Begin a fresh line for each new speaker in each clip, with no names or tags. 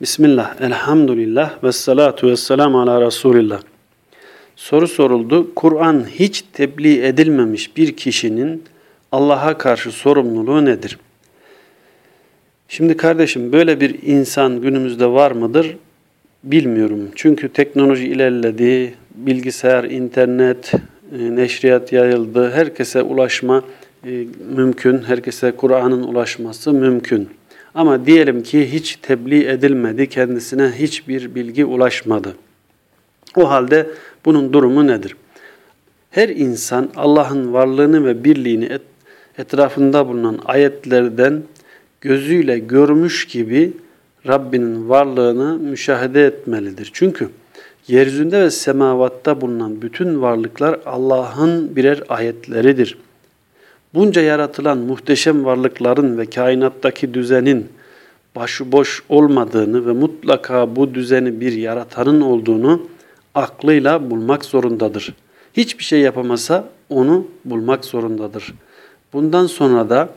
Bismillah, elhamdülillah ve salatu ve selamu ala Resulillah. Soru soruldu. Kur'an hiç tebliğ edilmemiş bir kişinin Allah'a karşı sorumluluğu nedir? Şimdi kardeşim böyle bir insan günümüzde var mıdır? Bilmiyorum. Çünkü teknoloji ilerledi, bilgisayar, internet, e, neşriyat yayıldı. Herkese ulaşma e, mümkün. Herkese Kur'an'ın ulaşması mümkün. Ama diyelim ki hiç tebliğ edilmedi, kendisine hiçbir bilgi ulaşmadı. O halde bunun durumu nedir? Her insan Allah'ın varlığını ve birliğini et, etrafında bulunan ayetlerden gözüyle görmüş gibi Rabbinin varlığını müşahede etmelidir. Çünkü yeryüzünde ve semavatta bulunan bütün varlıklar Allah'ın birer ayetleridir. Bunca yaratılan muhteşem varlıkların ve kainattaki düzenin başıboş olmadığını ve mutlaka bu düzeni bir yaratanın olduğunu aklıyla bulmak zorundadır. Hiçbir şey yapamasa onu bulmak zorundadır. Bundan sonra da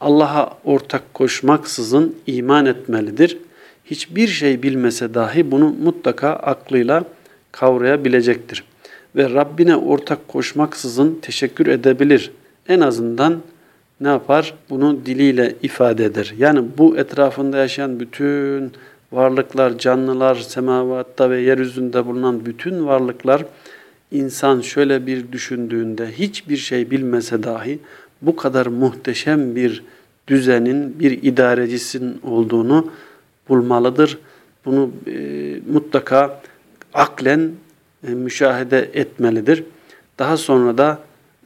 Allah'a ortak koşmaksızın iman etmelidir. Hiçbir şey bilmese dahi bunu mutlaka aklıyla kavrayabilecektir. Ve Rabbine ortak koşmaksızın teşekkür edebilir. En azından ne yapar? Bunu diliyle ifade eder. Yani bu etrafında yaşayan bütün varlıklar, canlılar, semavatta ve yeryüzünde bulunan bütün varlıklar insan şöyle bir düşündüğünde hiçbir şey bilmese dahi bu kadar muhteşem bir düzenin, bir idarecisin olduğunu bulmalıdır. Bunu e, mutlaka aklen e, müşahede etmelidir. Daha sonra da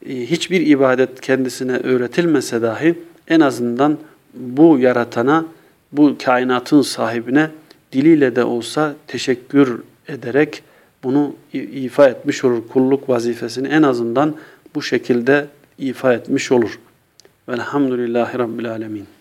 hiçbir ibadet kendisine öğretilmese dahi en azından bu yaratana, bu kainatın sahibine diliyle de olsa teşekkür ederek bunu ifa etmiş olur. Kulluk vazifesini en azından bu şekilde ifa etmiş olur. Velhamdülillahi Rabbil Alemin.